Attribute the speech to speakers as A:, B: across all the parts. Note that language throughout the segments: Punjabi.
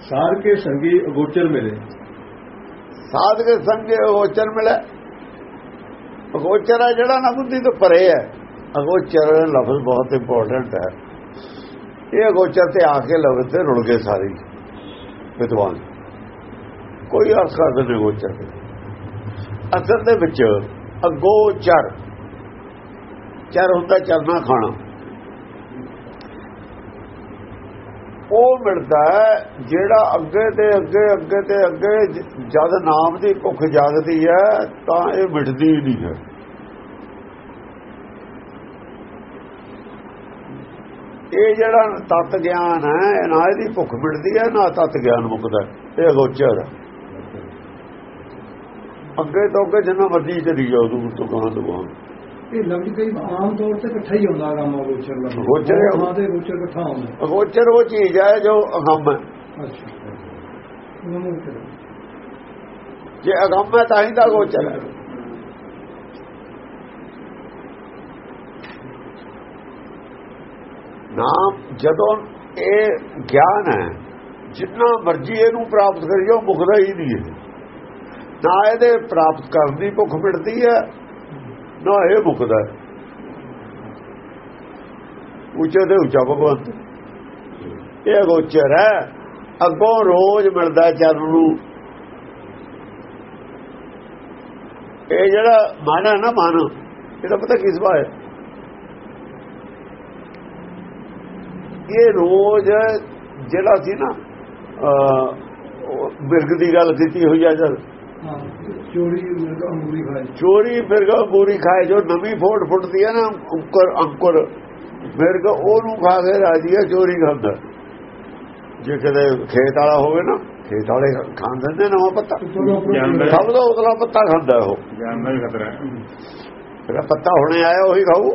A: ਸਾਧ ਕੇ ਸੰਗੀ ਅਗੋਚਰ ਮਿਲੇ।
B: ਸਾਧ ਕੇ ਸੰਗੇ ਅਗੋਚਰ ਮਿਲੇ। ਅਗੋਚਰ ਹੈ ਜਿਹੜਾ ਨਾ ਬੁੱਧੀ ਤੋਂ ਪਰੇ ਹੈ। ਅਗੋਚਰ ਲਫ਼ਜ਼ ਬਹੁਤ ਇੰਪੋਰਟੈਂਟ ਹੈ। ਇਹ ਅਗੋਚਰ ਤੇ ਆ ਕੇ ਲਫ਼ਜ਼ ਤੇ ਰੁੜ ਗਏ ਸਾਰੇ। ਵਿਦਵਾਨ। ਕੋਈ ਅਰਥ ਕਰਦੇ ਨਹੀਂ ਅਗੋਚਰ ਦੇ ਅਸਲ ਦੇ ਵਿੱਚ ਅਗੋਚਰ। ਚਰ ਹੁੰਦਾ ਚਰਨਾ ਖਾਣਾ। ਉਹ ਮਿਲਦਾ ਜਿਹੜਾ ਅੱਗੇ ਤੇ ਅੱਗੇ ਅੱਗੇ ਤੇ ਅੱਗੇ ਜਦ ਨਾਮ ਦੀ ਭੁੱਖ ਜਾਗਦੀ ਹੈ, ਤਾਂ ਇਹ ਮਿਟਦੀ ਹੀ ਨਹੀਂ ਹੈ। ਇਹ ਜਿਹੜਾ ਤਤ ਗਿਆਨ ਹੈ, ਨਾ ਇਹਦੀ ਭੁੱਖ ਮਿਟਦੀ ਹੈ, ਨਾ ਤਤ ਗਿਆਨ ਮੁਕਦਾ ਇਹ ਅਗੋਚਰ ਹੈ। ਅੱਗੇ ਤੋਂ ਅੱਗੇ ਜਿੰਨਾ ਮਰਜ਼ੀ ਚਲੀ ਜਾਓ, ਦੂਰ ਤੋਂ ਕਹਾਂ ਤੋਂ
C: ਇਹ ਲਫ਼ਜ਼ ਕਈ ਆਮ ਤੌਰ ਤੇ ਇਕੱਠਾ ਹੀ ਹੁੰਦਾ ਗਾਮਾ ਗੋਚਰ ਲਫ਼ਜ਼
B: ਗੋਚਰ ਹੈ।
C: ਹਾਂ ਤੇ ਗੋਚਰ ਇਕੱਠਾ ਹੁੰਦਾ।
B: ਅਗੋਚਰ ਉਹ ਚੀਜ਼ ਹੈ ਜੋ ਅਗੰਮ ਹੈ। ਜੇ ਅਗੰਮ ਹੈ ਤਾਂ ਹੀ ਤਾਂ ਅਗੋਚਰ ਹੈ। ਨਾਮ ਜਦੋਂ ਇਹ ਗਿਆਨ ਹੈ ਜਿੰਨਾ ਮਰਜ਼ੀ ਇਹਨੂੰ ਪ੍ਰਾਪਤ ਕਰੀ ਜਾਓ ਮੁਕਦਾ ਹੀ ਨਹੀਂ ਹੈ। ਨਾ ਇਹਦੇ ਪ੍ਰਾਪਤ ਕਰਨ ਦੀ ਭੁੱਖ ਮਿਟਦੀ ਹੈ ਨਾ ਇਹ ਮੁਕਦਾ। ਹੈ ਉੱਚੇ ਤੇ ਉੱਚਾ ਭਗਵੰਤ ਇਹ ਗੋਚਰ ਹੈ। ਅੱਗੋਂ ਰੋਜ਼ ਮਿਲਦਾ ਚਰਨ ਨੂੰ। ਇਹ ਜਿਹੜਾ ਮਨ ਹੈ ਨਾ ਮਨ, ਇਹਦਾ ਪਤਾ ਕਿਸ ਬਾਤ ਇਹ ਰੋਜ਼ ਜਿਹੜਾ ਸੀ ਨਾ ਬਿਰਗ ਦੀ ਗੱਲ ਕੀਤੀ ਹੋਈ ਆ ਜਦ।
C: ਚੋਰੀ ਮਿਰਗਾ ਅੰਗੂਰੀ ਖਾਏ
B: ਚੋਰੀ ਖਾਏ ਜੋ ਨਵੀਂ ਫੋਟ ਫੁੱਟਦੀ ਹੈ ਨਾ ਅੰਕੁਰ ਅੰਕੁਰ। ਬਿਰਗ ਉਹਨੂੰ ਖਾ ਕੇ ਰਾਜੀ ਹੈ ਚੋਰੀ ਖਾਂਦਾ। ਜੇ ਕਦੇ ਖੇਤ ਵਾਲਾ ਹੋਵੇ ਨਾ ਖੇਤ ਵਾਲੇ ਖਾਣ ਦਿੰਦੇ ਨਵਾਂ ਪੱਤਾ। ਸਭ ਤੋਂ ਉਤਲਾ ਪੱਤਾ ਖਾਂਦਾ ਉਹ।
A: ਜਾਨਵਰ ਹੀ ਖਤਰਾ
B: ਜਿਹੜਾ ਪੱਤਾ ਹੁਣੇ ਆਇਆ ਉਹੀ ਖਾਊ।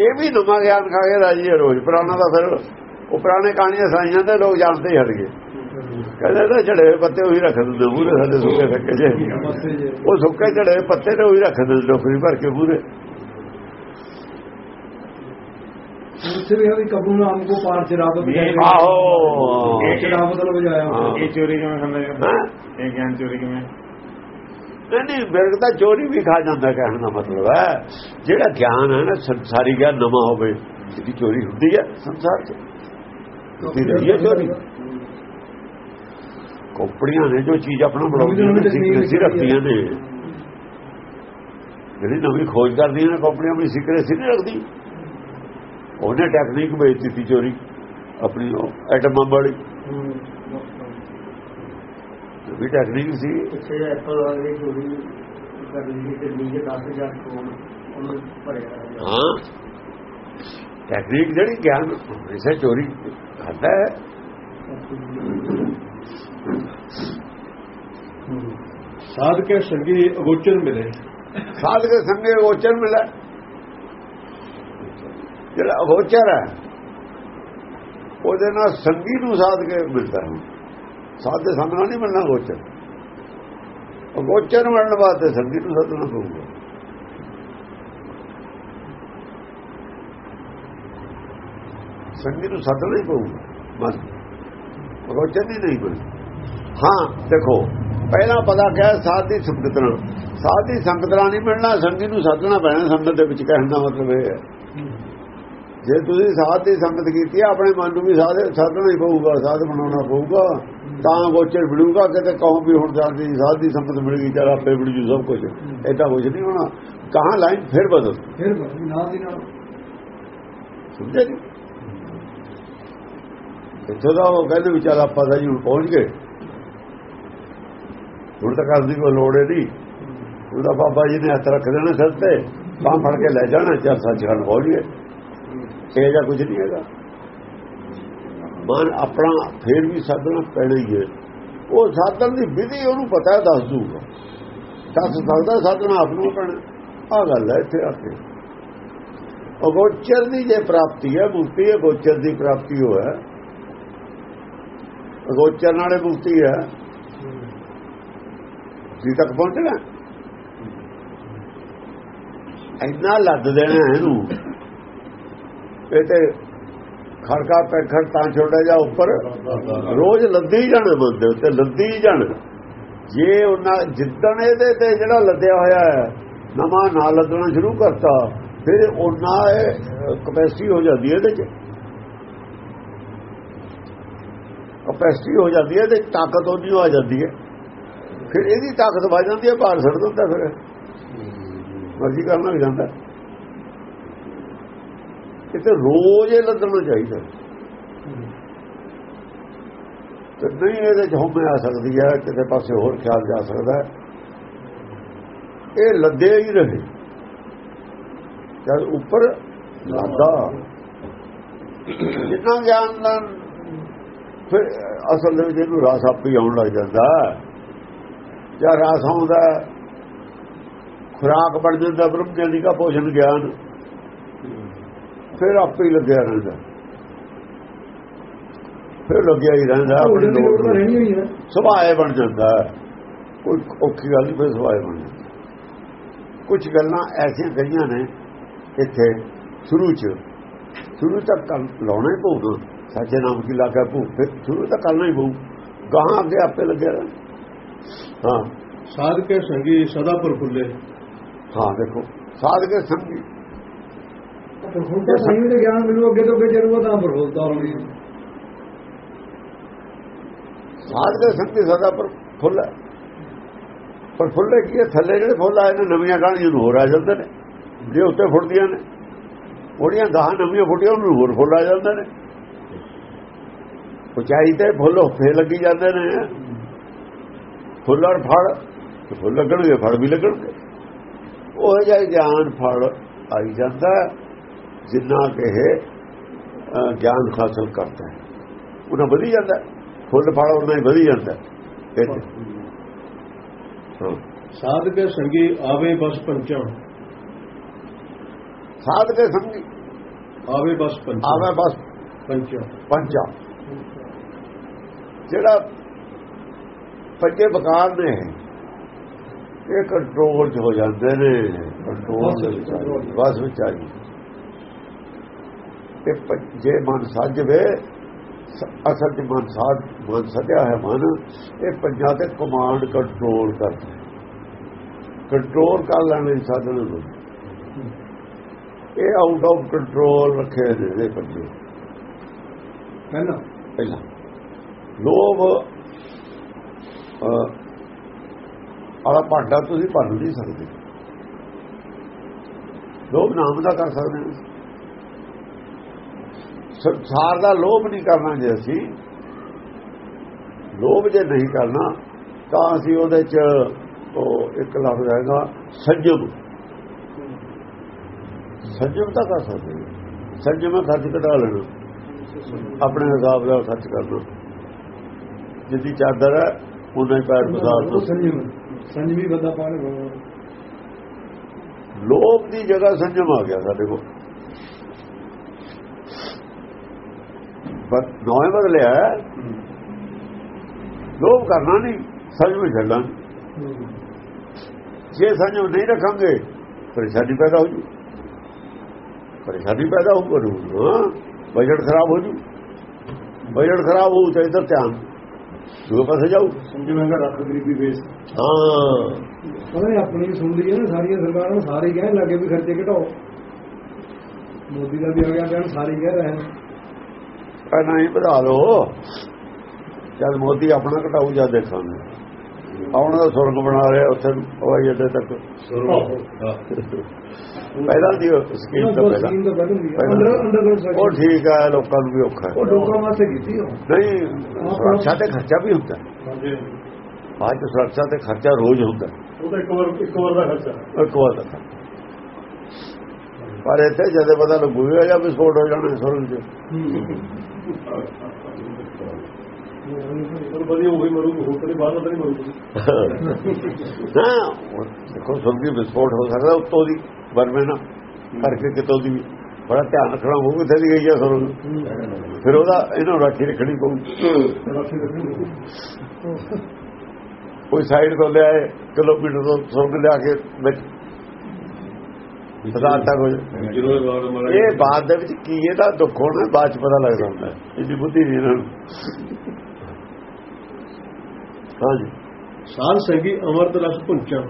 B: ਇਹ ਵੀ ਨਵਾਂ ਗਿਆਨ ਖਾ ਕੇ ਰਾਜੀ ਹੈ ਰੋਜ਼। ਪੁਰਾਣਾ ਤਾਂ ਫਿਰ ਉਹ ਪੁਰਾਣੇ ਕਹਾਣੀਆਂ ਸਾਈਆਂ ਦੇ ਲੋਕ ਜਾਣਦੇ ਹੀ ਹਟ ਗਏ। ਕਹਿੰਦੇ ਤਾਂ ਝੜੇ ਪੱਤੇ ਉਹੀ ਰੱਖ ਦਿੰਦੇ ਮੂਰੇ ਸਾਡੇ ਸੁੱਕੇ ਸੱਕੇ ਜੇ ਉਹ ਸੁੱਕੇ ਝੜੇ ਪੱਤੇ ਤੇ ਉਹੀ ਰੱਖ ਦਿੰਦੇ ਟੋਕਰੀ ਭਰ ਕੇ ਮੂਰੇ
C: ਉੱਥੇ ਵੀ ਕਬੂ ਨਾਮ ਕੋ ਪਾਰ ਚਰਾਵਤ
B: ਆਹੋ।
C: ਚਰਾਵਤ ਨਾਲ ਵਜਾਇਆ
B: ਹਾਂ।
A: ਇਹ ਚੋਰੀ ਕਿਵੇਂ ਖਾਂਦਾ ਜੀ?
B: ਹੈਂ?
A: ਇਹ ਗਿਆਨ ਚੋਰੀ ਕਿਵੇਂ?
B: ਨਹੀਂ ਨਹੀਂ ਬਿਰਗ ਤਾਂ ਚੋਰੀ ਵੀ ਖਾ ਜਾਂਦਾ ਕਹਿਣ ਦਾ ਮਤਲਬ ਹੈ। ਜਿਹੜਾ ਗਿਆਨ ਹੈ ਨਾ ਸੰਸਾਰੀ ਗਿਆਨ ਨਵਾਂ ਹੋਵੇ ਇਹਦੀ ਚੋਰੀ ਹੁੰਦੀ ਹੈ ਸੰਸਾਰ 'ਚ। ਹੁੰਦੀ ਰਹੀ ਹੈ ਚੋਰੀ। ਕੰਪਨੀਆਂ ਨੇ ਜੋ ਚੀਜ਼ ਆਪਣਾ ਬਣਾਉਂਦੀਆਂ ਨੇ ਸੀਕ੍ਰੇਸੀ ਰੱਖਦੀਆਂ ਨੇ। ਜਿਹੜੀ ਨਵੀਂ ਖੋਜ ਕਰਦੀਆਂ ਨੇ ਕੰਪਨੀਆਂ ਆਪਣੀ ਸੀਕ੍ਰੇਸੀ ਨਹੀਂ ਰੱਖਦੀ। ਉਹਨੇ ਟੈਕਨੀਕ ਵੇਚ ਦਿੱਤੀ ਚੋਰੀ ਆਪਣੀ ਐਟਮ ਬੰਬ ਵਾਲੀ। ਵੀ ਟੈਕਨੀਕ ਸੀ।
D: ਪਿੱਛੇ ਐਪਲ ਵਾਲੇ ਚੋਰੀ ਕਰ ਲਈ ਤੇ ਨੀਚੇ 10000 ਕਰੋੜ ਉਹਨੂੰ ਭਰਿਆ
B: ਹਾਂ। ਟੈਕਨੀਕ ਜਿਹੜੀ ਗਿਆਨ ਇਸੇ ਚੋਰੀ ਕਰਦਾ ਹੈ।
A: ਸਾਧ ਕੇ ਸੰਗੀ ਅਗੋਚਰ ਮਿਲੇ
B: ਸਾਧ ਕੇ ਸੰਗੇ ਅਗੋਚਰ ਮਿਲਾ ਜਿਹੜਾ ਅਗੋਚਰ ਹੈ ਉਹਦੇ ਨਾਲ ਸੰਗੀ ਨੂੰ ਸਾਧ ਕੇ ਮਿਲਦਾ ਹੈ ਸਾਧ ਦੇ ਸੰਗ ਨਾਲ ਨਹੀਂ ਮਿਲਣਾ ਅਗੋਚਰ ਅਗੋਚਰ ਮਿਲਣ ਵਾਸਤੇ ਸੰਗੀ ਨੂੰ ਸਾਧਣਾ ਪਊਗਾ ਸੰਗੀ ਨੂੰ ਸਾਧਣਾ ਹੀ ਪਊਗਾ ਬਸ ਅਗੋਚਰ ਨਹੀਂ ਨਹੀਂ ਮਿਲਦਾ ਹਾਂ ਦੇਖੋ ਪਹਿਲਾਂ ਪਤਾ ਕਿਹਾ ਸਾਧ ਦੀ ਸੰਗਤ ਨਾਲ। ਸਾਧ ਦੀ ਸੰਗਤ ਨਾਲ ਨਹੀਂ ਮਿਲਣਾ ਸੰਗੀ ਨੂੰ ਸਾਧਣਾ ਪੈਣਾ ਸੰਗਤ ਦੇ ਵਿੱਚ ਕਹਿਣ ਦਾ ਮਤਲਬ ਇਹ ਹੈ। ਜੇ ਤੁਸੀਂ ਸਾਧ ਦੀ ਸੰਗਤ ਕੀਤੀ ਹੈ ਆਪਣੇ ਮਨ ਨੂੰ ਵੀ ਸਾਧ ਸਾਧਣਾ ਹੀ ਪਊਗਾ ਸਾਧ ਬਣਾਉਣਾ ਪਊਗਾ ਤਾਂ ਗੋਚਰ ਮਿਲੂਗਾ ਕਿਤੇ ਕਹੋ ਵੀ ਹੁਣ ਜਾਂਦੀ ਸਾਧ ਦੀ ਸੰਗਤ ਮਿਲ ਗਈ ਚਲ ਆਪੇ ਮਿਲ ਜੂ ਸਭ ਕੁਝ ਐਦਾਂ ਕੁਝ ਨਹੀਂ ਹੋਣਾ। ਕਹਾਂ ਲਾਈਨ ਫਿਰ ਬਦਲ।
C: ਫਿਰ ਬਸ ਨਾਲ ਦੀ ਨਾਲ।
B: ਸਮਝੇ ਜੀ? ਇੱਥੋਂ ਦਾ ਉਹ ਕਹਿੰਦੇ ਵੀ ਚੱਲ ਆਪਾਂ ਤਾਂ ਜੀ ਪਹੁੰਚ ਗਏ। ਹੁਣ ਤਾਂ ਕਰਨ ਦੀ ਕੋਈ ਲੋੜ ਹੀ ਨਹੀਂ। ਉਹਦਾ ਬਾਬਾ ਜੀ ਨੇ ਹੱਥ ਰੱਖ ਦੇਣਾ ਸਿਰ ਤੇ, ਬਾਹ ਫੜ ਕੇ ਲੈ ਜਾਣਾ ਚੱਲ ਸੱਚਖੰਡ ਹੋ ਗਏ ਇਹ ਜਾਂ ਕੁਝ ਨਹੀਂ ਹੈਗਾ। ਮਨ ਆਪਣਾ ਫੇਰ ਵੀ ਸਾਧਨਾ ਪੈਣਾ ਹੀ ਹੈ। ਉਹ ਸਾਧਨ ਦੀ ਵਿਧੀ ਉਹਨੂੰ ਪਤਾ ਦੱਸ ਦੂਗਾ ਦੱਸ ਸਕਦਾ ਸਾਧਨਾ ਆਪ ਨੂੰ ਪੈਣਾ। ਆ ਗੱਲ ਹੈ ਇੱਥੇ ਆ ਕੇ। ਅਗੋਚਰ ਦੀ ਜੇ ਪ੍ਰਾਪਤੀ ਹੈ ਮੁਕਤੀ ਹੈ, ਗੋਚਰ ਦੀ ਪ੍ਰਾਪਤੀ ਹੋਇਆ ਅਗੋਚਰ ਨਾਲੇ ਮੁਕਤੀ ਹੈ। ਜੀ ਤੱਕ ਪਹੁੰਚਣਾ। ਇੰਨਾ ਲੱਦ ਦੇਣਾ ਇਹਨੂੰ। ਇਹ ਤੇ ਖੜਕਾ ਪੈਖੜ ਤਾਂ ਛੋਟਾ ਜਾ ਉੱਪਰ ਰੋਜ਼ ਲੱਦੀ ਜਾਣਾ ਬੰਦੇ ਉੱਤੇ ਲੱਦੀ ਜਾਣ। ਜੇ ਉਹਨਾਂ ਜਿੱਦਣ ਇਹਦੇ ਤੇ ਜਿਹੜਾ ਲੱਦਿਆ ਹੋਇਆ ਹੈ, ਨਵਾਂ ਨਾ ਲੱਦਣਾ ਸ਼ੁਰੂ ਕਰਤਾ, ਫਿਰ ਉਹਨਾਂ ਕਪੈਸਿਟੀ ਹੋ ਜਾਂਦੀ ਹੈ ਇਹਦੇ ਚ। ਕਪੈਸਿਟੀ ਹੋ ਜਾਂਦੀ ਹੈ ਤੇ ਤਾਕਤ ਉਹਦੀ ਆ ਜਾਂਦੀ ਹੈ। ਫਿਰ ਇਹਦੀ ਤਾਕਤ ਵੱਧ ਜਾਂਦੀ ਹੈ, ਭਾਰ ਛੱਡ ਦਿੰਦਾ ਫਿਰ। ਮਰਜ਼ੀ ਕਰਨਾ ਵੀ ਜਾਂਦਾ। ਇਹ ਰੋਜ਼ ਇਹ ਲੱਦਣਾ ਚਾਹੀਦਾ। ਤੇ ਨਹੀਂ ਇਹਦੇ ਚ ਹੁਮੇ ਆ ਸਕਦੀ ਹੈ, ਕਿਤੇ ਪਾਸੇ ਹੋਰ ਖਿਆਲ ਜਾ ਸਕਦਾ ਇਹ ਲੱਦੇ ਹੀ ਰਹੇ। ਜਦ ਉੱਪਰ ਲਾਦਾ, ਜਿੰਨਾ ਗਿਆਨ ਦਾ, ਫਿਰ ਅਸਲ ਦੇ ਵਿੱਚ ਇਹਨੂੰ ਰਾਸ ਆਪੇ ਹੀ ਆਉਣ ਲੱਗ ਜਾਂਦਾ। ਜਾਂ ਰਾਸ ਆਉਂਦਾ ਖੁਰਾਕ ਬਣ ਜਾਂਦਾ ਬ੍ਰਹਮ ਗਿਆਨੀ ਦਾ ਭੋਜਨ ਗਿਆਨ। ਫਿਰ ਆਪੇ ਹੀ ਲੱਗਿਆ ਰਹਿੰਦਾ ਫਿਰ ਲੱਗਿਆ ਹੀ ਰਹਿੰਦਾ ਆਪਣੇ ਸੁਭਾਏ ਬਣ ਜਾਂਦਾ। ਕੋਈ ਔਖੀ ਗੱਲ ਨਹੀਂ ਫਿਰ ਸੁਭਾਏ ਬਣ ਜਾਂਦਾ ਕੁਝ ਗੱਲਾਂ ਐਸੀਆਂ ਕਹੀਆਂ ਨੇ ਇੱਥੇ ਸ਼ੁਰੂ ਚ। ਸ਼ੁਰੂ ਤੱਕ ਕਰ ਲਾਉਣਾ ਹੀ ਪਊਗਾ। ਸੱਚੇ ਨਾਮ ਕੀ ਲਾਗਾ ਪਊ ਫਿਰ ਸ਼ੁਰੂ ਤੱਕ ਕਰਨਾ ਹੀ ਪਊ। ਗਾਹਾਂ ਅੱਗੇ ਆਪੇ ਲੱਗਿਆ ਰਹਿਣਾ। ਹਾਂ।
A: ਸਾਧ ਕੇ ਸੰਗੀ ਸਦਾ ਪ੍ਰਫੁੱਲੇ।
B: ਹਾਂ ਦੇਖੋ ਸਾਧ ਕੇ ਸੰਗੀ
C: ਪ੍ਰਫੁੱਲਤਾ ਸਹੀ ਦੇ ਗਿਆਨ ਮਿਲੂ ਅੱਗੇ ਤੋਂ ਅੱਗੇ ਚੱਲੂਗਾ ਤਾਂ ਪ੍ਰਫੁੱਲਤਾ ਹੋਣੀ।
B: ਸਾਧ ਕੇ ਸੰਗੀ ਸਦਾ ਪਰ ਫੁੱਲ ਹੈ। ਪਰ ਫੁੱਲੇ ਕੀ ਹੈ? ਥੱਲੇ ਜਿਹੜੇ ਫੁੱਲ ਆਏ ਨੇ ਨਵੀਆਂ ਗਾਣੀਆਂ ਨੂੰ ਹੋਰ ਆ ਜਾਂਦੇ ਨੇ। ਜੇ ਉੱਤੇ ਫੁੱਟਦੀਆਂ ਨੇ ਉਹਦੀਆਂ ਗਾਹਾਂ ਨਵੀਆਂ ਫੁੱਟੀਆਂ ਉਹਨੂੰ ਹੋਰ ਫੁੱਲ ਆ ਜਾਂਦੇ ਨੇ। ਉਚਾਈ ਤੇ ਫੁੱਲ ਫੇ ਲੱਗੀ ਜਾਂਦੇ ਨੇ। ਫੁੱਲ ਔਰ ਫਲ ਫੁੱਲ ਲੱਗਣਗੇ ਫਲ ਵੀ ਲੱਗਣਗੇ ਉਹ ਜਿਹਾ ਗਿਆਨ ਫਲ ਆਈ ਜਾਂਦਾ ਜਿੰਨਾ ਕਿ ਇਹ ਅ, ਗਿਆਨ ਹਾਸਲ ਕਰਦਾ ਹੈ ਉਹਨਾਂ ਵਧੀ ਜਾਂਦਾ। ਫੁੱਲ ਫਲ ਉਹਨਾਂ ਹੀ ਵਧੀ ਜਾਂਦਾ ਹੈ। ਇਹ ਤੇ। ਹਾਂ।
A: ਸਾਧ ਕੇ ਸੰਗੀ ਆਵੇ ਬਸ ਪੰਚਮ
B: ਸਾਧ ਕੇ ਸੰਗੀ
A: ਆਵੇ ਬਸ ਪੰਚਮ
B: ਆਵੇ ਬਸ
A: ਪੰਚਮ
B: ਪੰਜਾ ਜਿਹੜਾ ਪੰਜੇ ਬਕਾਰ ਨੇ। ਇਹ ਕੰਟਰੋਲ 'ਚ ਹੋ ਜਾਂਦੇ ਨੇ। ਕੰਟਰੋਲ ਦੇ ਵਿੱਚ ਬਸ ਵਿੱਚ ਆ ਜੀ। ਪ- ਜੇ ਮਨ ਸੱਜਵੇ ਅਸਲ 'ਚ ਮਨ ਸਾਧ ਮਨ ਸੱਜਿਆ ਹੈ ਮਨ ਇਹ ਪੰਜਾਂ ਤੇ ਕਮਾਂਡ ਕੰਟਰੋਲ ਕਰਦਾ ਕੰਟਰੋਲ ਕਰ ਲੈਣੇ ਸਾਧਨ ਨੂੰ। ਇਹ ਆਊਟ ਆਫ ਕੰਟਰੋਲ ਰੱਖੇ ਨੇ ਪੰਜੇ
C: ਪਹਿਲਾਂ।
B: ਪਹਿਲਾਂ। ਲੋਭ ਆਲਾ ਭਾਂਡਾ ਤੁਸੀਂ ਭੰਨ ਨਹੀਂ ਸਕਦੇ। ਲੋਭ ਨਾਮ ਦਾ ਕਰ ਸਕਦੇ ਹੋ। ਸੰਸਾਰ ਦਾ ਲੋਭ ਨਹੀਂ ਕਰਨਾ ਜੇ ਅਸੀਂ, ਲੋਭ ਜੇ ਨਹੀਂ ਕਰਨਾ, ਤਾਂ ਅਸੀਂ ਉਹਦੇ ਚ ਉਹ ਇੱਕ ਲਫ਼ਜ਼ ਹੈਗਾ ਸੰਜਮ ਸੰਜਮ ਤਾਂ ਕਰ ਸਕਦੇ ਹਾਂ। ਸੰਜਮ ਖਰਚ ਘਟਾ ਲੈਣਾ। ਆਪਣੇ ਹਿਸਾਬ ਦਾ ਖਰਚ ਕਰਨਾ। ਜਿੱਦੀ ਚਾਦਰ ਹੈ ਉਹਨਾਂ ਹੀ ਪੈਰ ਬਸਾਰ
C: ਉਹ
B: ਦੋ
C: ਸੰਜਮ ਸੰਜਮੀ ਬੰਦਾ ਪਾਣ ਗਵਾ
B: ਲੋਭ ਦੀ ਜਗ੍ਹਾ ਸੰਜਮ ਆ ਗਿਆ ਸਾਡੇ ਕੋਲ ਬਸ ਨੌਵੇਂ ਬਦਲਿਆ ਹੈ। ਲੋਭ ਕਰਨਾ ਨਹੀਂ ਸੰਜਮ ਛੱਡਣਾ ਜੇ ਸੰਜਮ ਨਹੀਂ ਰੱਖਾਂਗੇ ਪਰੇਸ਼ਾਨੀ ਪੈਦਾ ਹੋ ਜੂ ਪਰੇਸ਼ਾਨੀ ਪੈਦਾ ਹੋ ਕਰੂ ਹਾਂ ਬਜਟ ਖਰਾਬ ਹੋ ਜੂ ਬਜਟ ਖਰਾਬ ਹੋਊ ਤਾਂ ਇਧਰ ਧਿਆਨ ਦੂਏ ਪਾਸੇ ਜਾਊ।
A: ਸੰਜਮੇਗਾ ਰੱਖ ਗਰੀਬੀ ਵੇਸ
B: ਹਾਂ।
C: ਉਹਨਾਂ ਆਪਣੀ ਸੁਣਦੀ ਹੈ ਨਾ ਸਾਰੀਆਂ ਸਰਕਾਰਾਂ ਸਾਰੇ ਕਹਿਣ ਲੱਗੇ ਵੀ ਖਰਚੇ ਘਟਾਓ। ਮੋਦੀ ਦਾ ਵੀ ਆ ਗਿਆ ਕਹਿਣ ਸਾਰੇ ਕਹਿ ਰਹੇ ਨੇ।
B: ਆ ਨਹੀਂ ਵਧਾ ਲੋ ਜਦ ਮੋਦੀ ਆਪਣਾ ਘਟਾਊ ਜਾਂ ਦੇਖਾਂਗੇ। ਆਉਣ ਦਾ ਸੁਰਗ ਬਣਾ ਰਿਹਾ ਉੱਥੇ ਹਵਾਈ ਅੱਡੇ ਤੱਕ। ਪਹਿਲਾਂ ਦੀ ਸਕੀਮ ਤਾਂ ਪਹਿਲਾਂ ਉਹ ਠੀਕ ਹੈ ਲੋਕਾਂ ਨੂੰ ਵੀ ਔਖਾ
C: ਉਹ ਲੋਕਾਂ ਵਾਸਤੇ ਕੀਤੀ ਉਹ
B: ਨਹੀਂ ਸੁਰੱਖਿਆ ਤੇ ਖਰਚਾ ਵੀ ਹੁੰਦਾ।
A: ਹਾਂਜੀ।
B: ਬਾਅਦ ਚ ਸੁਰੱਖਿਆ ਤੇ ਖਰਚਾ ਰੋਜ਼ ਹੁੰਦਾ।
A: ਉਹ ਤਾਂ ਇੱਕ ਵਾਰ ਇੱਕ ਵਾਰ ਦਾ ਖਰਚਾ।
B: ਇੱਕ ਵਾਰ ਦਾ ਪਰ ਇੱਥੇ ਜਦੇ ਪਤਾ ਲੱਗੂਗਾ ਜਾਂ ਵਿਸਫੋਟ ਹੋ ਜਾਣਾ ਸੁਰਗ ਚ। ਨਾ ਦੇਖੋ ਸੁਰਗੀ ਵਿਸਫੋਟ ਹੋ ਸਕਦਾ ਉੱਤੋਂ ਦੀ ਬਰਮੇ ਨਾ ਕਰਕੇ ਕਿਤੋਂ ਦੀ ਬੜਾ ਧਿਆਨ ਰੱਖਣਾ ਹੋਊ ਕਿੱਥੇ ਦੀ ਗਈ ਹੈ ਸੁਰਗ ਫਿਰ ਉਹਦਾ ਇਹਨੂੰ ਰਾਖੀ ਰੱਖਣੀ ਪਊ ਕੋਈ ਸਾਈਡ ਤੋਂ ਲਿਆਏ ਕਿਲੋਮੀਟਰ ਤੋਂ ਸੁਰਗ ਲਿਆ ਕੇ ਵਿੱਚ। ਪਦਾਰਥਾ ਕੁਝ
A: ਜਦੋਂ ਇਹ ਬਾਤ
B: ਦੇ ਵਿੱਚ ਕੀ ਇਹਦਾ ਦੁੱਖ ਹੋਣਾ ਬਾਅਦ ਚ ਪਤਾ ਲੱਗਦਾ ਹੁੰਦਾ ਹੈ। ਇਹਦੀ ਬੁੱਧੀ ਨਹੀਂ ਇਹਨਾਂ ਨੂੰ। ਹਾਂਜੀ
A: ਸਾਧ ਸੰਗੀ ਅਮਰਤ ਰਸ ਪੁੰਚਾ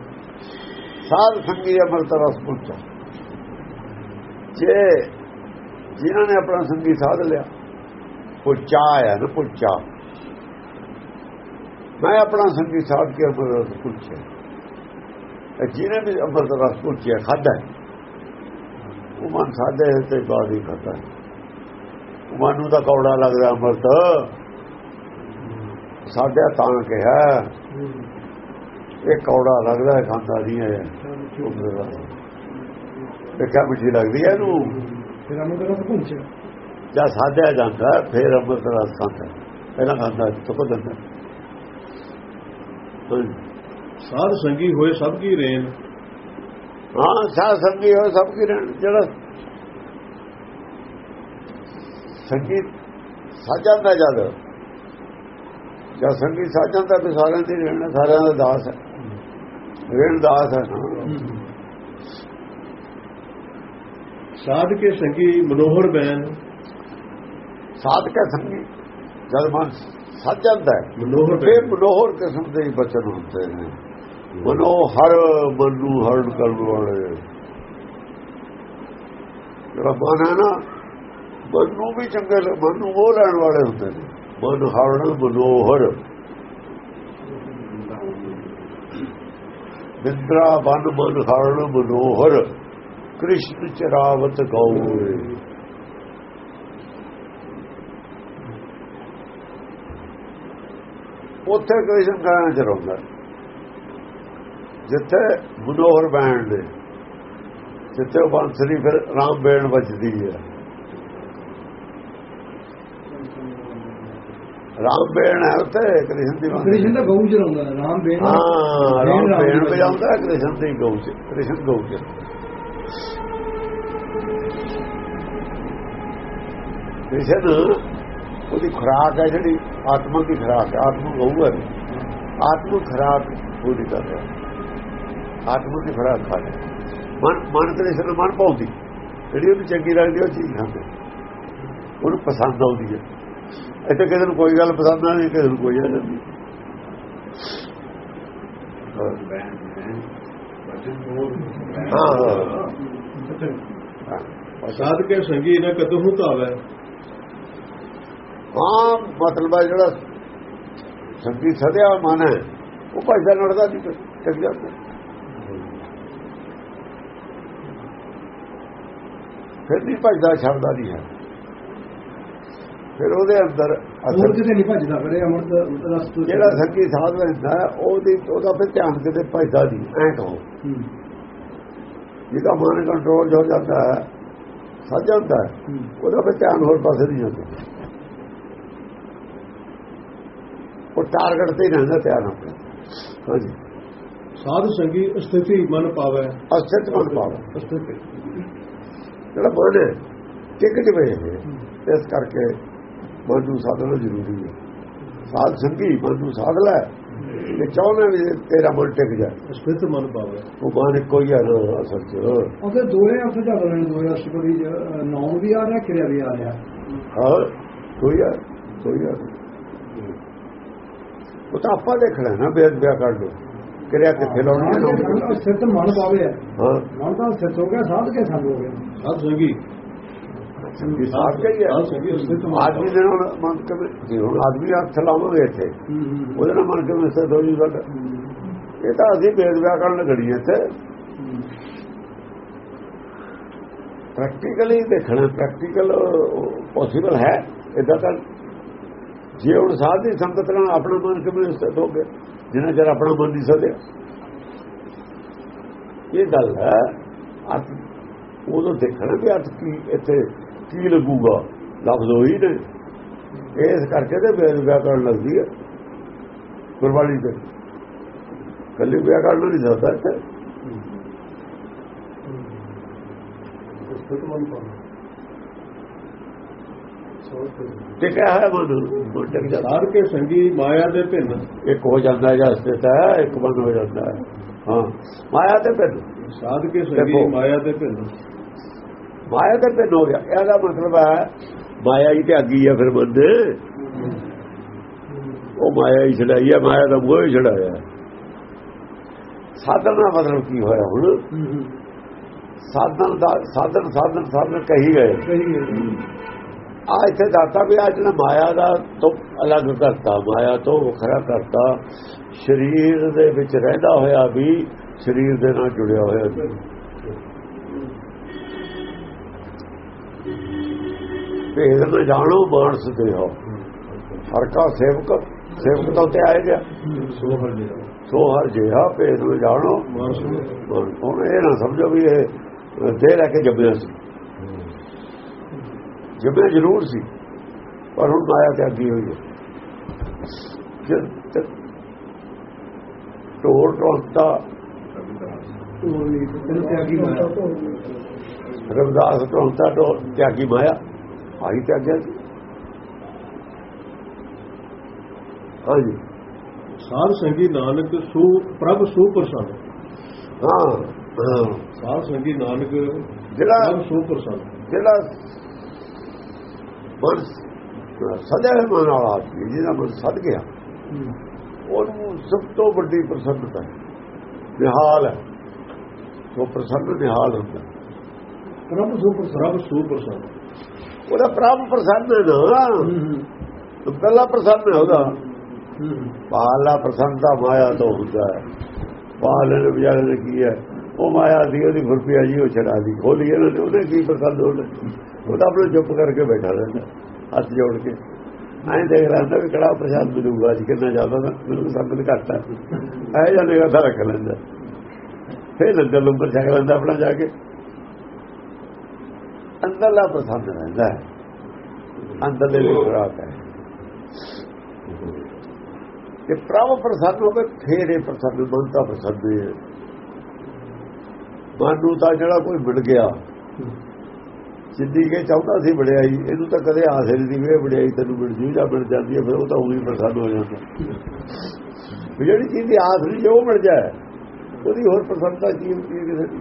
B: ਸਾਧ ਸੰਗੀ ਅਮਰਤ ਰਸ ਪੁੱਛਾ ਜੇ ਜਿਨ੍ਹਾਂ ਨੇ ਆਪਣਾ ਸੰਗੀ ਸਾਧ ਲਿਆ ਪੁੱਛਾ ਆਇਆ ਨਾ ਪੁੱਛਾ ਮੈਂ ਆਪਣਾ ਸੰਗੀ ਸਾਧ ਕੇ ਅਮਰਤ ਰਸ ਇਹ ਜਿਹਨੇ ਵੀ ਅਮਰਤ ਰਸ ਪੁੱਛਿਆ ਖਾਦਾ ਉਹ ਮਨ ਸਾਧੇ ਤੇ ਬਾਦ ਖਾਦਾ ਮਨ ਨੂੰ ਤਾਂ ਕੌੜਾ ਲੱਗਦਾ ਅਮਰਤ। ਸਾਧਿਆ ਤਾਂ ਕਿਹਾ ਇਹ ਕੌੜਾ ਲੱਗਦਾ ਹੈ, ਖਾਂਦਾ ਨਹੀਂ ਹੈ। ਇਹ ਕਿਆ ਮਿੱਠੀ ਲੱਗਦੀ ਹੈ ਇਹਨੂੰ?
C: ਫਿਰ ਅਮਰ ਦਾ ਪਹੁੰਚਿਆ
B: ਜਾਂ ਸਾਧਿਆ ਜਾਂਦਾ ਫਿਰ ਅੰਮ੍ਰਿਤ ਰਸ ਖਾਂਦਾ। ਪਹਿਲਾਂ ਖਾਂਦਾ ਤੁਕ ਦਿੰਦਾ।
A: ਸਾਧ ਸੰਗੀ ਹੋਏ ਸਭ ਕੀ ਰੇਨ
B: ਹਾਂ ਸਾਧ ਸੰਗੀ ਹੋ ਸਭ ਕੀ ਰਹਿਣ ਜਿਹੜਾ ਸੰਗੀਤ ਸਾਜਦਾ ਜਦ ਜਦ ਸੰਗੀਤ ਸਾਜਦਾ ਤੇ ਸਾਰਿਆਂ ਦੀ ਰਹਿਣਾ ਸਾਰਿਆਂ ਦਾ ਦਾਸ ਹੈ। ਰਹਿਣ ਦਾਸ ਹੈ।
A: ਸਾਧ ਕੇ ਸੰਗੀ ਮਨੋਹਰ ਬੈਨ।
B: ਸਾਧ ਕੇ ਸੰਗੀ ਜਦ ਮਨ ਸਾਜਦਾ ਹੈ
A: ਮਨੋਹਰ ਬੈਨ।
B: ਮਨੋਹਰ ਕਿਸਮ ਦੇ ਹੀ ਬਚਨ ਹੁੰਦੇ ਨੇ। ਮਨੋਹਰ ਮਨ ਹਰਨ ਕਰਨ ਵਾਲੇ। ਜਿਹੜਾ ਮਨ ਹੈ ਨਾ ਮਨ ਨੂੰ ਵੀ ਚੰਗੇ ਮਨ ਨੂੰ ਉਹ ਲੈਣ ਵਾਲੇ ਹੁੰਦੇ ਨੇ। ਮਨ ਹਰਨ ਮਨੋਹਰ ਬਿੰਦਰਾ ਬਨ ਮਨ ਮਨੋਹਰ ਕ੍ਰਿਸ਼ਨ ਚਰਾਵਤ ਗੌਰੇ ਉੱਥੇ ਕ੍ਰਿਸ਼ਨ ਗਾਣਾ ਚਰਾਉਂਦਾ ਜਿੱਥੇ ਮਨੋਹਰ ਬੈਣ ਦੇ ਜਿੱਥੇ ਉਹ ਬਾਂਸਰੀ ਫਿਰ ਰਾਮ ਬੈਣ ਵੱਜਦੀ ਹੈ ਰਾਮ ਬੈਣ ਹੈ ਉੱਥੇ ਕ੍ਰਿਸ਼ਨ ਦੀ
C: ਕ੍ਰਿਸ਼ਨ ਦਾ ਗਊ ਚਲਾਉਂਦਾ ਰਾਮ ਬੇਨ
B: ਹਾਂ ਰਾਮ ਬੈਣ ਵਜਾਉਂਦਾ ਕ੍ਰਿਸ਼ਨ ਦੀ ਗਊ ਚ ਕ੍ਰਿਸ਼ਨ ਗਊ ਚ। ਕ੍ਰਿਸ਼ਨ ਉਹਦੀ ਖੁਰਾਕ ਹੈ ਜਿਹੜੀ ਆਤਮਾ ਦੀ ਖੁਰਾਕ ਹੈ ਆਤਮਾ ਗਊ ਹੈ। ਆਤਮਾ ਖੁਰਾਕ ਪੂਰੀ ਕਰ ਰਿਹਾ। ਆਤਮਾ ਦੀ ਖੁਰਾਕ ਖਾ ਰਿਹਾ। ਮਨ ਮਨ ਕ੍ਰਿਸ਼ਨ ਮਨ ਪਾਉਂਦੀ ਜਿਹੜੀ ਉਹਨੂੰ ਚੰਗੀ ਲੱਗਦੀ ਉਹ ਚੀਜ਼ ਖਾਂਦੇ। ਉਹਨੂੰ ਪਸੰਦ ਆਉਂਦੀ ਹੈ। ਇੱਥੇ ਕਿਸੇ ਨੂੰ ਕੋਈ ਗੱਲ ਪਸੰਦ ਨਹੀਂ ਕਿਸੇ ਨੂੰ ਕੋਈ ਆ ਜਾਂਦੀ।
A: ਸਾਧ ਕੇ ਸੰਗੀ ਨਾ ਕਤਹੂ ਧਾਵੈ?
B: ਹਾਂ ਮਤਲਬ ਹੈ ਜਿਹੜਾ ਸੰਗੀ ਸਦਿਆ ਮਨ ਹੈ ਉਹ ਭਜਦਾ ਲੜਦਾ ਨਹੀਂ ਟਿਕ ਜਾਂਦਾ ਫਿਰ ਨਹੀਂ ਭਜਦਾ ਛੱਡਦਾ ਨਹੀਂ ਹੈ। ਫਿਰ ਉਹਦੇ ਅੰਦਰ ਅਸਰ
C: ਕਿਤੇ ਨਹੀਂ ਭੱਜਦਾ ਫਿਰ ਅਮਰਤ ਰਸ ਤੋਂ
B: ਜਿਹੜਾ ਸੰਗੀ ਸਾਧ ਲੈਂਦਾ ਹੈ, ਉਹਦੀ ਉਹਦਾ ਫਿਰ ਧਿਆਨ ਕਿਤੇ ਭਜਦਾ ਨਹੀਂ ਐ ਕਹੋ। ਜਿਹਦਾ ਮਨ ਕੰਟਰੋਲ ਹੋ ਜਾਂਦਾ ਹੈ ਸੱਜ ਜਾਂਦਾ ਹੈ
C: ਹੂੰ।
B: ਉਹਦਾ ਫਿਰ ਧਿਆਨ ਹੋਰ ਪਾਸੇ ਨਹੀਂ ਜਾਂਦਾ। ਉਹ ਟਾਰਗੇਟ ਤੇ ਰਹਿੰਦਾ ਧਿਆਨ ਆਪਣਾ। ਹਾਂਜੀ।
A: ਸਾਧ ਸੰਗੀ ਸਥਿਤੀ ਮਨ ਪਾਵੈ।
B: ਅਸਥਿਤ ਮਨ ਪਾਵੇ।
A: ਸਥਿਤੀ
B: ਜਿਹੜਾ ਹੈ ਟਿਕ ਜਵੇ ਇਸ ਕਰਕੇ ਮਨ ਨੂੰ ਸਾਧਣਾ ਜ਼ਰੂਰੀ ਹੈ। ਸਾਧ ਸੰਗੀ ਮਨ ਨੂੰ ਸਾਧ ਲੈ। ਤੇ ਚਾਹੁੰਦਾ ਵੀ ਤੇਰਾ ਮਨ ਟਿਕ ਜਾਏ।
A: ਸਥਿਤ ਮਨ ਪਾਵੈ।
B: ਉਹ ਮਨ ਕੋਈ ਆ ਨਾ ਅਸਲ ਚ।
C: ਉਹਦੇ ਦੋਹਰੇ ਅਰਥ ਚੱਲ ਰਹੇ ਨੇ ਦੋਹਰੇ ਅਸ਼ਟਪਦੀ ਨਾਮ ਵੀ ਆ ਰਿਹਾ ਕਿਰਿਆ ਵੀ ਆ ਰਿਹਾ।
B: ਹਾਂ ਕੋਈ ਆ ਕੋਈ ਆ। ਉਹ ਤਾਂ ਆਪਾਂ ਦੇਖਣਾ ਨਾ ਬੇਦ ਬਿਆ ਕਰ ਲੋ ਕਿਰਿਆ ਕਿੱਥੇ ਲਾਉਣੀ ਹੈ।
C: ਸਿੱਧ ਮਨ ਪਾਵੇ। ਹੈ।
B: ਹਾਂ
C: ਮਨ ਤਾਂ ਸਿੱਧ ਹੋ ਗਿਆ ਸਾਧ ਕੇ ਸੰਗ ਹੋ ਗਿਆ।
A: ਸਾਧ ਸੰਗੀ।
B: ਆਦਮੀ ਦੇ ਨਾਲ ਮਨ ਕਦੇ ਜੇ ਹੁਣ ਆਦਮੀ ਹੱਥ ਲਾਵਾਂਗੇ ਇੱਥੇ ਉਹਦੇ ਨਾਲ ਮਨ ਕਿਵੇਂ ਸਥਿਤ ਹੋ ਜੂਗਾ ਇਹ ਤਾਂ ਅਸੀਂ ਬੇਦ ਬਿਆ ਕਰਨ ਲੱਗਣੀ ਹੈ ਇੱਥੇ। ਪ੍ਰੈਕਟੀਕਲੀ ਦੇਖਣਾ ਪ੍ਰੈਕਟੀਕਲ ਪੋਸੀਬਲ ਹੈ। ਇਦਾਂ ਤਾਂ ਜੇ ਹੁਣ ਸਾਧ ਦੀ ਸੰਗਤ ਨਾਲ ਆਪਣਾ ਮਨ ਕਿਵੇਂ ਸਥਿਤ ਹੋ ਗਿਆ ਜਿੰਨਾ ਚਿਰ ਆਪਣਾ ਮਨ ਨਹੀਂ ਸਦਿਆ। ਇਹ ਗੱਲ ਹੈ ਉਦੋਂ ਦੇਖਣਾ ਵੀ ਅਰਥ ਕੀ ਇੱਥੇ ਕੀ ਲੱਗੂਗਾ? ਲਫ਼ਜ਼ ਹੋਈ ਨੇ। ਇਸ ਕਰਕੇ ਤੇ ਬੇਦ ਵਿਆਕਰਨ ਲੱਗਦੀ ਹੈ। ਗੁਰਬਾਣੀ ਤੇ। ਕੱਲੀ ਵਿਆਕਰਨ ਨਹੀਂ ਸਕਦਾ ਇੱਥੇ।
A: ਪਾਵੈ
B: ਟਿਕਿਆ ਹੈ ਮਨ ਜਾਂਦਾ।
A: ਸਾਧ ਕੇ ਸੰਗੀ ਮਾਇਆ ਦੇ ਭਿੰਨ।
B: ਇੱਕ ਹੋ ਜਾਂਦਾ ਹੈ ਜਾਂ ਸਥਿਤ ਹੈ ਇੱਕ ਬੰਦ ਹੋ ਜਾਂਦਾ ਹੈ। ਹਾਂ ਮਾਇਆ ਤੇ ਭਿੰਨ।
A: ਸਾਧ ਕੇ ਸੰਗੀ। ਮਾਇਆ ਤੇ ਭਿੰਨ।
B: ਮਾਇਆ ਤੇ ਭਿੰਨ ਹੋ ਗਿਆ ਇਹਦਾ ਮਤਲਬ ਹੈ ਮਾਇਆ ਹੀ ਤਿਆਗੀ ਹੈ ਫਿਰ ਬੰਦੇ। ਉਹ ਮਾਇਆ ਹੀ ਛਡਾਈ ਹੈ ਮਾਇਆ ਦਾ ਮੋਹ ਹੀ ਛਡਾਇਆ। ਸਾਧਨ ਦਾ ਮਤਲਬ ਕੀ ਹੋਇਆ ਹੁਣ? ਸਾਧਨ ਦਾ ਸਾਧਨ ਸਾਧਨ ਸਾਧਨ ਕਹੀ ਗਏ।
C: ਕਹੀ ਗਏ।
B: ਆ ਇੱਥੇ ਦਾਤਾ ਵੀ ਅੱਜ ਨਾ ਮਾਇਆ ਦਾ ਤੋਂ ਅਲੱਗ ਕਰਤਾ ਮਾਇਆ ਤੋਂ ਵੱਖਰਾ ਕਰਤਾ। ਸਰੀਰ ਦੇ ਵਿੱਚ ਰਹਿੰਦਾ ਹੋਇਆ ਵੀ ਸਰੀਰ ਦੇ ਨਾਲ ਜੁੜਿਆ ਹੋਇਆ ਭੇਦ ਨਾ ਜਾਣੋ ਮਾਨਸ ਦੇ ਹੋ। ਹਰ ਕਾ ਸੇਵਕ ਸੇਵਕ ਤੋਂ ਤੇ ਆਏ ਗਿਆ।
A: ਸੋ ਹਰ
B: ਜਿਹਾ ਭੇਦ ਨਾ ਜਾਣੋ। ਹੁਣ ਇਹ ਨਾ ਸਮਝੋ ਵੀ ਇਹ ਦੇ ਲੈ ਕੇ ਜੰਮਿਆ ਸੀ। ਜੰਮਿਆ ਜ਼ਰੂਰ ਸੀ ਪਰ ਹੁਣ ਮਾਇਆ ਤਿਆਗੀ ਹੋਈ ਹੈ। ਟੋਰ ਟੋਲਤਾ
C: ਉਹ ਵੀ ਤੈਨੂੰ ਤਿਆਗੀ ਮਾਇਆ।
B: ਮਾਇਆ ਆਈ ਤਿਆਗਿਆ ਸੀ। ਹਾਂਜੀ।
A: ਸਾਧ ਸੰਗੀ ਨਾਨਕ ਸੋ ਪ੍ਰਭ ਸੋ ਪ੍ਰਸੰਨ
B: ਹਾਂ।
A: ਸਾਧ ਸੰਗੀ ਨਾਨਕ
B: ਜਿਹੜਾ
A: ਪ੍ਰਭ ਸੋ ਪ੍ਰਸੰਨ
B: ਜਿਹੜਾ ਮਨ ਸਦਾ ਹੈ ਮਨ ਵਾਲਾ ਜਿਹਦਾ ਮਨ ਸਦ ਗਿਆ ਉਹਨੂੰ ਸਭ ਤੋਂ ਵੱਡੀ ਪ੍ਰਸੰਨਤਾ ਹੈ। ਨਿਹਾਲ ਹੈ। ਉਹ ਪ੍ਰਸੰਨ ਨਿਹਾਲ ਹੁੰਦਾ
C: ਪ੍ਰਭ ਸੁਪਰ
A: ਪ੍ਰਭ ਸੋ ਪ੍ਰਸੰਨ
B: ਉਹਦਾ ਪ੍ਰਭ ਪ੍ਰਸੰਨ ਹੈ ਨਾ। ਪਹਿਲਾ ਪ੍ਰਸੰਨ ਹੈ ਉਹਦਾ। ਪਾਲਾ ਪ੍ਰਸੰਨਤਾ ਮਾਇਆ ਤੋਂ ਹੁੰਦਾ ਹੈ। ਪਾਲੇ ਨੇ ਵਿਚਾਰੇ ਨੇ ਕੀ ਹੈ? ਉਹ ਮਾਇਆ ਦੀ ਉਹਦੀ ਫੁਰਪੀਆ ਜੀ ਉਹ ਛਡਾ ਦੀ। ਖੋਲੀ ਇਹਨਾਂ ਨੇ ਉਹਨੇ ਕੀ ਪ੍ਰਸੰਨ ਉਹਨੇ ਉਹ ਤਾਂ ਆਪਣੇ ਚੁੱਪ ਕਰਕੇ ਬੈਠਾ ਰਹਿੰਦਾ ਹੱਥ ਜੋੜ ਕੇ। ਐਂ ਦੇਖ ਰਹਿੰਦਾ ਵੀ ਕਿਹੜਾ ਪ੍ਰਸ਼ਾਦ ਮਿਲੂਗਾ ਅੱਜ ਕਿੰਨਾ ਜ਼ਿਆਦਾ ਤਾਂ ਮੈਨੂੰ ਸੰਗਤ ਘੱਟ ਹੈ ਐ ਜਾਂ ਨਿਗਾਹ ਰੱਖ ਲੈਂਦਾ। ਫੇਰ ਲੰਗਰ ਲੰਗਰ ਛਕ ਲੈਂਦਾ ਆਪਣਾ ਜਾ ਕੇ। ਅੰਦਰਲਾ ਪ੍ਰਸੰਨ ਰਹਿੰਦਾ ਹੈ। ਅੰਦਰਲੇ ਲਈ ਖੁਰਾਕ ਹੈ। ਕਿ ਪ੍ਰਭ ਪ੍ਰਸੰਨ ਹੋਵੇ, ਫੇਰ ਇਹ ਪ੍ਰਸੰਨ ਮਨਤਾ ਪ੍ਰਸੰਨ ਹੈ ਮਨ ਨੂੰ ਤਾਂ ਜਿਹੜਾ ਕੋਈ ਮਿਲ ਗਿਆ ਜਿੱਦੀ ਕੇ ਚਾਹੁੰਦਾ ਸੀ ਵਡਿਆਈ ਇਹਨੂੰ ਤਾਂ ਕਦੇ ਆਸ ਨਹੀਂ ਸੀ ਵੀ ਇਹ ਵਡਿਆਈ ਤੈਨੂੰ ਮਿਲ ਜੂ ਜਾਂ ਮਿਲ ਜਾਂਦੀ ਹੈ, ਫਿਰ ਉਹ ਤਾਂ ਉਹੀ ਪ੍ਰਸੰਨ ਹੋ ਜਾਂਦਾ। ਜਿਹੜੀ ਚੀਜ਼ ਦੀ ਆਸ ਨਹੀਂ, ਜੇ ਉਹ ਮਿਲ ਜਾਏ, ਉਹਦੀ ਹੋਰ ਪ੍ਰਸੰਨਤਾ ਕੀ ਕਿਸੇ ਦੀ?